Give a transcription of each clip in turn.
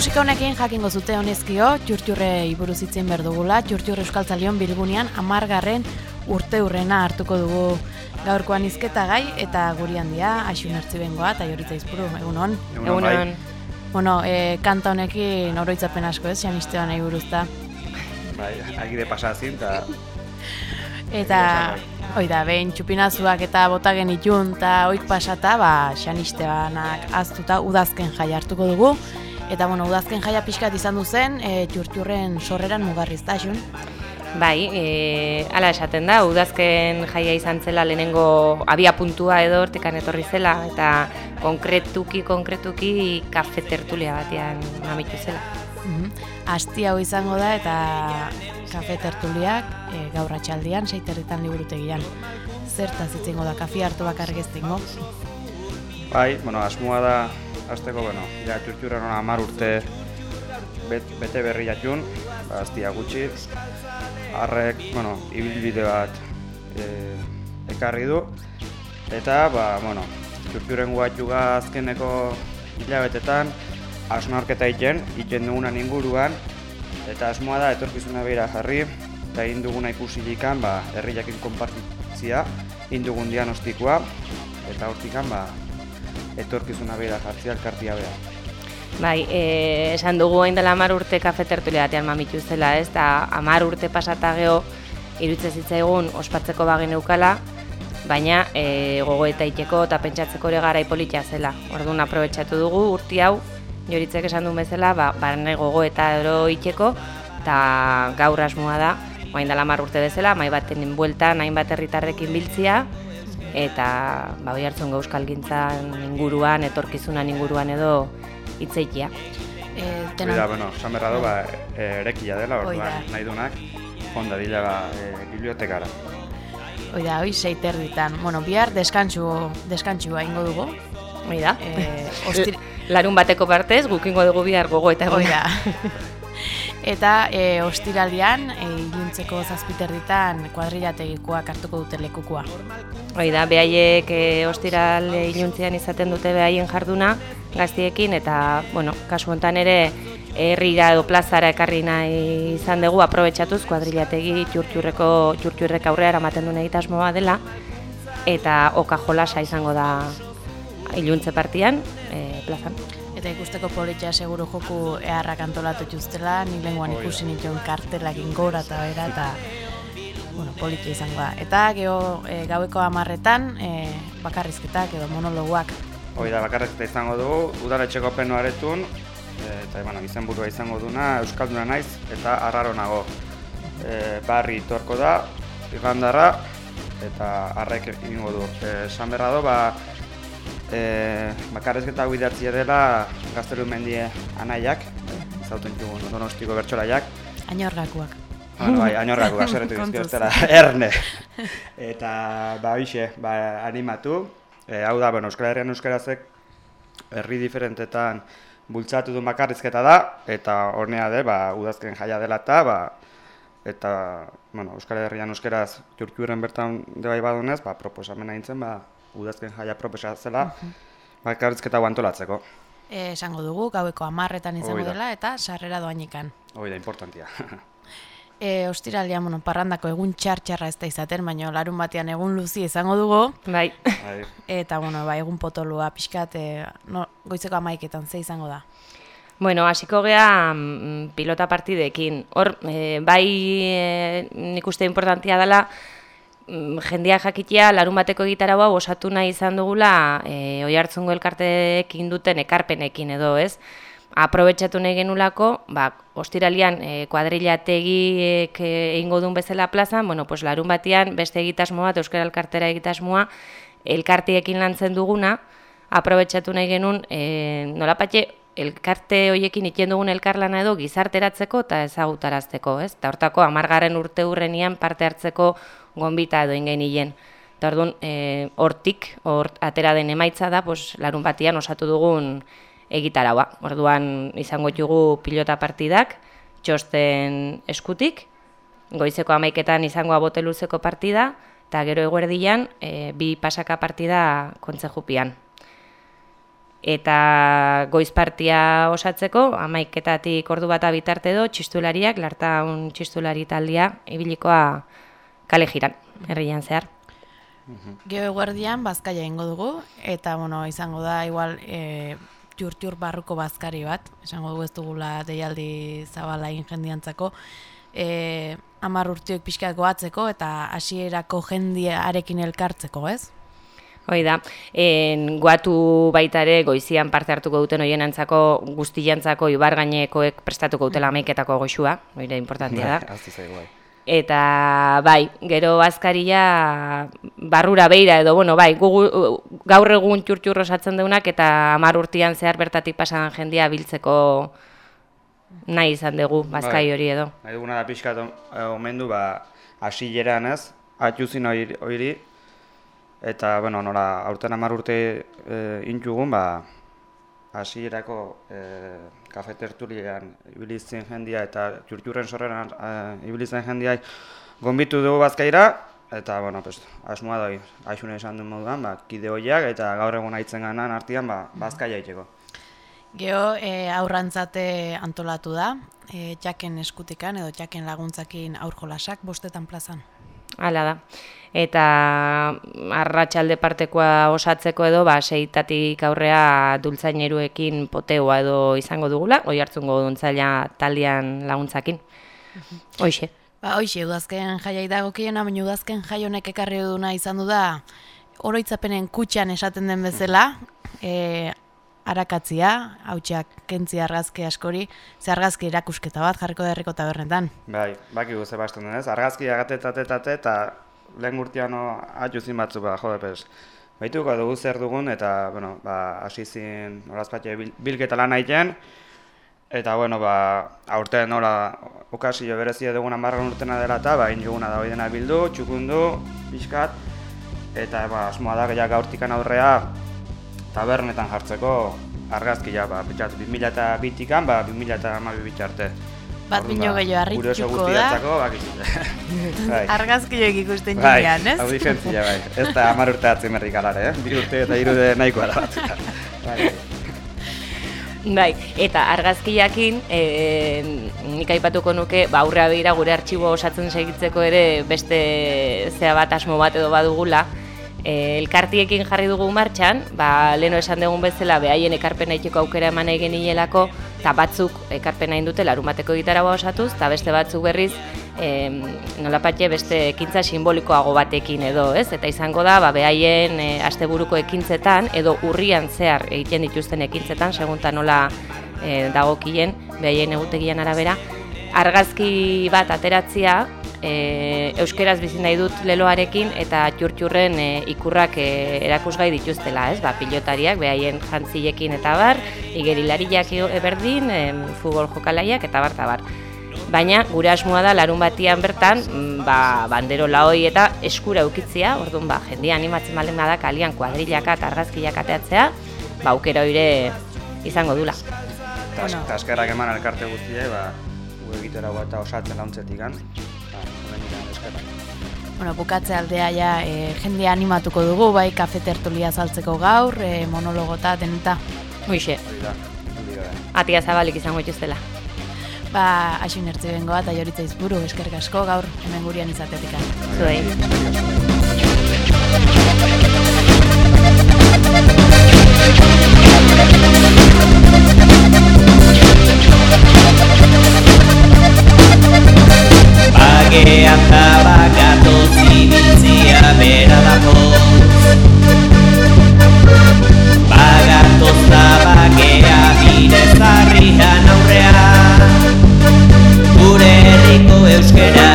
Kezka honekin jakingo zute honezkio, txurtxurre iburu zitzen berdugula, txurtxurre euskaltzalion bilgunean amargarren urte urrena hartuko dugu gaurkoan izketa gai, eta guri handia, asun hartzi bengoa, eta joritza izpuru, egun hon. Egun hon. Bueno, e, kanta honekin oroitzapen asko ez, janistean nahi buruzta. Bai, agide pasazin, eta... Eta, oi da, behin txupinazuak eta bota genitun, eta oik pasata, ba, xanisteanak aztuta udazken jai hartuko dugu. Eta, bueno, udazken jaia pixkat izan duzen, e, txurtxurren sorreran mugarriz da, Bai, e, ala esaten da, udazken jaia izan zela lehenengo abia puntua edo hortikan etorri zela, eta konkretuki, konkretuki kafe tertulia batean mamitu zela. Mm Asti hau izango da eta kafe tertuliak e, gaur atxaldian, seiterritan liburutegian. Zertaz itzingo da, kafe hartu bakar geztingo? Bai, bueno, asmoa da Azteko, bueno, ja, txurtxurren hona amar urte bet, bete berri jatxun, ba, aztia gutxi. Arrek, bueno, ibilbide bat e, ekarri du. Eta, ba, bueno, txurtxurren guatxuga azkeneko hilabetetan, asmarketa iten, iten dugunan inguruan, eta asmoa da etorkizuna behira jarri, eta egin duguna ikusi dikan, ba, herri jakin konpartitzia, egin dugun diagnostikoa, eta hortikan, ba, etorkizuna bera jartzea elkartia bera. Bai, e, esan dugu hain dela amar urte kafe tertulia batean mamitu zela, ez? Da, amar urte pasata geho, irutze zitzaigun ospatzeko bagen eukala, baina e, gogo eta iteko eta pentsatzeko ere gara ipolitia zela. Orduan, aprobetsatu dugu urti hau, joritzek esan duen bezala, ba, barne gogo eta ero iteko, eta gaur asmoa da, hain dela amar urte bezala, mai baten bueltan, hain bat herritarrekin biltzia, eta ba hori hartzen euskal gintzan inguruan, etorkizunan inguruan edo hitzeikia. Eh, tena... bueno, San Berrado ba e, erekia dela, orduan nahi dunak honda dila ba e, bibliotekara. Hoi da, hoi seiter ditan. Bueno, bihar deskantsu, deskantsua ingo dugu. Hoi da. E, ostir... Larun bateko partez, gukingo dugu bihar gogo eta hoi da. Eta e, ostiraldian, e, iluntzeko zazpiter ditan kuadrilategikoak hartuko dute lekukua. Hoi da, behaiek e, ostiral iluntzean izaten dute behaien jarduna gaztiekin, eta, bueno, kasu hontan ere, herrira edo plazara ekarri nahi izan dugu aprobetsatuz kuadrilategi txurtxurreko txurtxurrek aurrera eramaten duen egitasmoa dela, eta oka jolasa izango da iluntze partian e, plazan eta ikusteko politia seguru joku eharrak antolatu txuztela, ni lenguan ikusi nituen kartelak ingora eta bera, eta bueno, politia izango da. Eta geho e, gaueko amarretan e, bakarrizketak edo monologuak. Hoi da, bakarrizketa izango dugu, udaletxeko penu aretun, e, eta bueno, izen burua izango duna, Euskalduna naiz, eta arraro nago. E, barri torko da, igandarra, eta arrek egingo du. E, San Berrado, ba, e, bakarrezketa hau idatzia dela gazteru mendie anaiak, zauten jugu donostiko bertxolaiak. Ainorgakuak. Bueno, bai, ainorgakuak, zerretu dizkioztela, erne. Eta, ba, hoxe, ba, animatu. E, hau da, bueno, Euskal Herrian Euskarazek herri diferentetan bultzatu du bakarrizketa da, eta hornea de, ba, udazken jaia dela eta, ba, eta, bueno, Euskal Herrian Euskaraz jurkiuren bertan debai badunez, ba, proposamena intzen, ba, udazken jaia propesa zela, uh -huh. bakarrizketa guantolatzeko. E, esango dugu, gaueko amarretan izango dela, eta sarrera doainikan. Hoi da, importantia. e, ostiralia, bueno, parrandako egun txartxarra ez da izaten, baina larun batean egun luzi izango dugu. Bai. bai. eta, bueno, bai, egun potolua pixkat, e, no, goizeko amaiketan ze izango da. Bueno, hasiko gea mm, pilota partidekin. Hor, e, bai, e, nik uste importantia dela, Mm, jendia jakitea larun bateko gitarra osatu nahi izan dugula e, oi hartzungo elkarteekin duten ekarpenekin edo ez. Aprobetxatu nahi genulako, ba, ostiralian e, kuadrilategiek e, egingo duen bezala plazan, bueno, pues, larun batean beste egitasmoa, Euskara Elkartera egitasmoa, elkartiekin lantzen duguna, aprobetxatu nahi genuen, e, nola patxe, elkarte hoiekin itien dugun elkarlana edo gizarteratzeko eta ezagutarazteko, ez? Eta hortako, amargaren urte hurrenian parte hartzeko gonbita edo ingein hilen. Eta orduan, e, hortik, hor atera den emaitza da, pues, larun batian osatu dugun egitaraua. Orduan, izango jugu pilota partidak, txosten eskutik, goizeko amaiketan izango aboteluzeko partida, eta gero eguerdian, e, bi pasaka partida kontze eta goizpartia osatzeko, amaiketatik ordu bat bitarte edo, txistulariak, lartaun txistulari taldia, ibilikoa kale jiran, herrian zehar. Geo eguerdian, bazkaia ingo dugu, eta bueno, izango da, igual, e, txur barruko bazkari bat, esango dugu ez dugula deialdi zabala jendiantzako, e, amar urtiok pixka goatzeko eta hasierako jendiarekin elkartzeko, ez? Hoi da, en, guatu baita ere goizian parte hartuko duten hoien antzako guztiantzako ibar gainekoek prestatuko dutela amaiketako goxua, hori da importantia da. Bai, Eta bai, gero azkaria barrura beira edo, bueno, bai, gaur egun txurtxurro satzen deunak eta amar urtian zehar bertatik pasan jendia biltzeko nahi izan dugu, bazkai bai. hori edo. Nahi duguna da pixka eh, omendu, ba, asileran ez, atxuzin hori, Eta, bueno, nola, aurten amar urte e, intxugun, ba, hasierako e, kafe tertulian ibilitzen jendia eta txurtxurren sorreran e, ibilitzen jendia gombitu dugu bazkaira, eta, bueno, pues, asmoa da, aixune esan duen moduan, ba, kide horiak eta gaur egun haitzen ganan artian, ba, bazkaia itxeko. Geho, e, aurrantzate antolatu da, e, txaken eskutikan edo txaken laguntzakin aurjolasak bostetan plazan. Hala da eta arratsalde partekoa osatzeko edo ba seitatik aurrea dultzaineruekin poteoa edo izango dugula, oi hartzungo duntzaila taldean laguntzakin. Hoixe. Ba, hoixe, udazken jaiai dagokien, baina udazken jai honek ekarri duna izan du da oroitzapenen kutxan esaten den bezala, e, arakatzia, hautsak kentzi argazki askori, ze argazki erakusketa bat jarriko derriko tabernetan. Bai, baki guze basten denez, argazki agatetate eta lehen urtean atxuzin batzu ba, jode, pez. Baituko dugu zer dugun, eta, bueno, ba, hasi zin, horazpatxe, bilketa lan egiten, eta, bueno, ba, aurten, nola, okazio berezia dugun amarran urtena dela eta, ba, injuguna da dena bildu, txukundu, pixkat, eta, ba, asmoa da, gehiago gaurtikan aurrea, tabernetan jartzeko, argazkia, ba, pitxat, 2000 eta bitikan, ba, 2000 eta arte. Bat bino gehiago harrituko da. bai. Argazkiak ikusten bai, jinean, ez? Hau diferentzia, bai. Ez da amar urte atzen merrik alare, eh? Bi urte eta irude nahikoa da bat. bai. Bai, eta argazkiakin, e, nik aipatuko nuke, ba, aurrea behira gure artxibo osatzen segitzeko ere beste zea bat asmo bat edo badugula, E, elkartiekin jarri dugu martxan, ba, leno esan dugun bezala behaien ekarpena itxeko aukera eman egin inelako, eta batzuk ekarpena indute larumateko gitara osatuz, eta beste batzuk berriz e, nolapatxe beste ekintza simbolikoago batekin edo, ez? Eta izango da, ba, behaien e, asteburuko ekintzetan, edo urrian zehar egiten dituzten ekintzetan, segunta nola e, dagokien, behaien egutegian arabera, argazki bat ateratzia, e, euskeraz bizi nahi dut leloarekin eta txurtxurren e, ikurrak e, erakusgai dituztela, ez? Ba, pilotariak behaien jantzilekin eta bar, igerilariak eberdin, e, futbol jokalaiak eta bar, eta bar. Baina gure asmoa da larun batian bertan, mm, ba, bandero laoi eta eskura ukitzia, orduan ba, jendia animatzen balen da kalian kuadrilaka eta argazkiak ateatzea, ba, aukera hoire izango dula. Eta eskerrak eman elkarte guztiak, ba, egitera eta osatzen launtzetik Bueno, bukatze aldea ja e, jende animatuko dugu, bai kafe tertulia saltzeko gaur, e, monologota deneta. Hoixe. Atia zabalik izango ituztela. Ba, hasin ertzi bengoa eta joritza izburu, eskerrik asko gaur hemen gurian izatetik. Zuei. Bagean tabakatu zibiltzia bera dago Bagatu zabakea bide zarrian aurrea Gure herriko euskera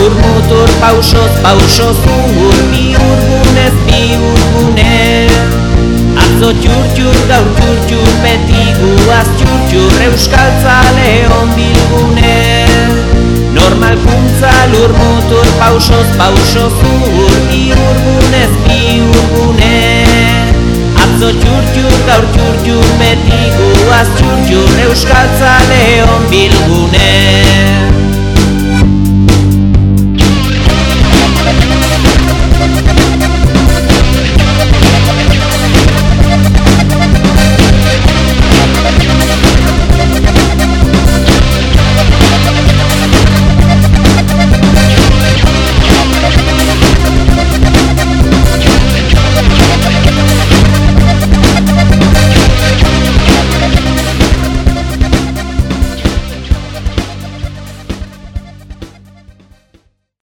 Mutur, mutur, pausoz, pausoz Ur, bi urgunez, bi urgunez Atzo txur, txur, gaur txur, txur Beti guaz txur, txur Euskal zale hon bilgunez Normal puntza, lur, mutur, pausoz, pausoz Ur, bi urgunez, bi urgunez Atzo txur, txur, gaur txur, txur Beti guaz txur, txur Euskal zale